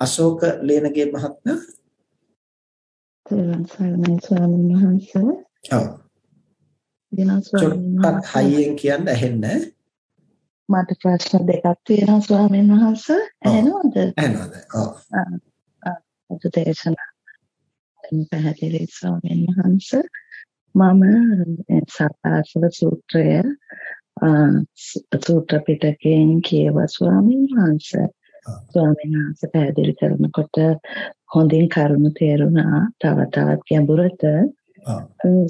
අශෝක ලේනගේ මහත්මයා තෙරුවන් සරණයි ස්වාමීන් වහන්සේ. ඔව්. දිනා ස්වාමීන් වහන්සේ. හයියෙන් කියන්න ඇහෙන්නේ. මට ප්‍රශ්න දෙකක් තියෙනවා ස්වාමීන් වහන්සේ. ඇහෙනවද? ඇහෙනවද? ඔව්. දේශනා පැහැදිලි ස්වාමීන් වහන්සේ. මම සපාසව සූත්‍රය සූත්‍ර පිටකයෙන් කියව ස්වාමීන් වහන්සේ. ස්වාමීන් වහන්සේ පැහැදිලි කරනකොට හොඳින් කරුණු තේරුණා. තව තවත් ගැඹුරට.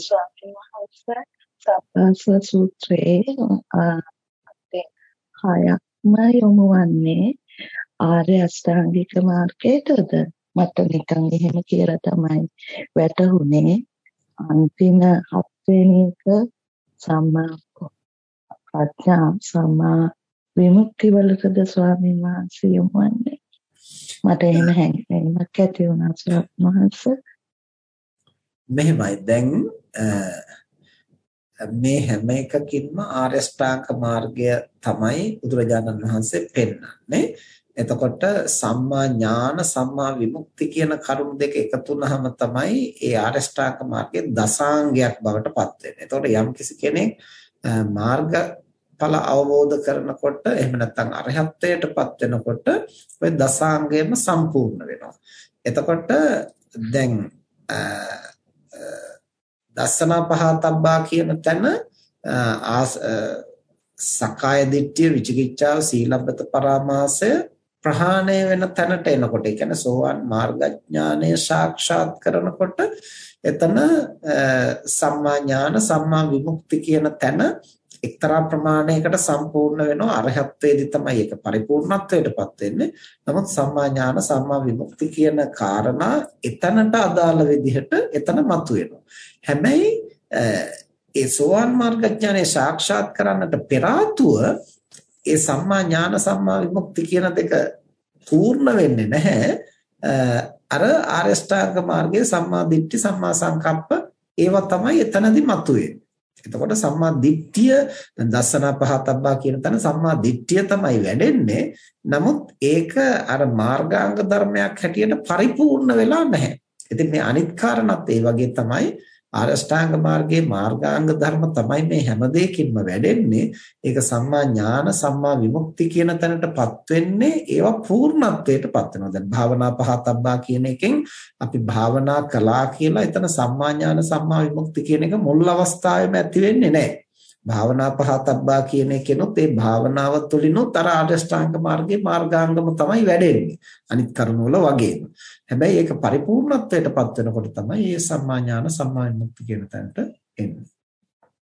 ස්වාමීන් වහන්සේ සප්පාස සූත්‍රයේ හයක්ම යොමු වන්නේ ආර්ය අෂ්ටාංගික මාර්ගයටද? මට නිකන් එහෙම කියලා තමයි වැටහුනේ. අන්තිම හත්වෙනි එක සම්මා ප්‍රඥා සම්මා විමුක්ති වලටද ස්වාමීන් වහන්සේ යොමුවන්නේ මට එහෙම හැඟීමක් ඇති වුණා ස්වාමීන් වහන්සේ. මෙහෙමයි. දැන් මේ හැම එකකින්ම ආර්ය ශ්‍රාංක මාර්ගය තමයි බුදුරජාණන් වහන්සේ පෙන්වන්නේ. එතකොට සම්මා ඥාන සම්මා විමුක්ති කියන කරුණු දෙක එකතු වුනහම තමයි ඒ ආර්ය ශ්‍රාංක මාර්ගයේ දසාංගයක් බවට පත් වෙන්නේ. එතකොට යම්කිසි කෙනෙක් මාර්ග ඵල අවබෝධ කරනකොට එහෙම නැත්නම් අරහත්ත්වයටපත් වෙනකොට ඔය දසාංගයම සම්පූර්ණ වෙනවා. එතකොට දැන් දස්සනා පහතබ්බා කියන තැන සකාය දිට්ඨිය විචිකිච්ඡාව සීලබ්බත පරාමාසය ප්‍රහාණය වෙන තැනට එනකොට ඒ කියන්නේ සෝවාන් මාර්ගඥානය සාක්ෂාත් කරනකොට එතන සම්මා ඥාන සම්මා විමුක්ති කියන තැන එක්තරා ප්‍රමාණයකට සම්පූර්ණ වෙනවා අරහත්ත්වයේදී තමයි ඒක පරිපූර්ණත්වයටපත් වෙන්නේ. නමුත් සම්මා ඥාන සම්මා විමුක්ති කියන කාරණා එතනට අදාළ විදිහට එතන මතුවෙනවා. හැබැයි ඒ සෝවාන් මාර්ගඥානය සාක්ෂාත් කරන්නට පෙර ඒ සම්මා ඥාන සම්මා විමුක්ති කියන දෙක පූර්ණ වෙන්නේ නැහැ. අර ආරෂ්ඨාංග මාර්ගයේ සම්මා දිට්ඨි සම්මා සංකප්ප ඒවා තමයි එතනදී මතුවෙන්නේ. එතකොට සම්මා දිට්ඨිය දසනා පහතබ්බා කියන තැන සම්මා දිට්ඨිය තමයි වැඩෙන්නේ. නමුත් ඒක අර මාර්ගාංග ධර්මයක් හැටියට පරිපූර්ණ වෙලා නැහැ. ඉතින් මේ අනිත් කාරණත් ඒ වගේ තමයි ආරෂ්ඨාංග මාර්ගයේ මාර්ගාංග ධර්ම තමයි මේ හැම දෙයකින්ම වැඩෙන්නේ. ඒක සම්මා ඥාන සම්මා විමුක්ති කියන තැනටපත් වෙන්නේ ඒවා පූර්ණත්වයටපත් වෙනවා. දැන් භාවනා පහතබ්බා කියන එකෙන් අපි භාවනා කළා කියලා එතන සම්මා ඥාන සම්මා විමුක්ති කියන එක මුල් අවස්ථාවේම ඇති වෙන්නේ නැහැ. භාවනා පහතබ්බා කියන එකනොත් ඒ භාවනාව තුළිනුත් අර ආදෂ්ඨාංග මාර්ගයේ මාර්ගාංගම තමයි වැඩෙන්නේ. අනිත් කරුණ වල වගේම. හැබැයි ඒක පරිපූර්ණත්වයටපත් වෙනකොට තමයි මේ සම්මා ඥාන සම්මා විමුක්ති කියන තැනට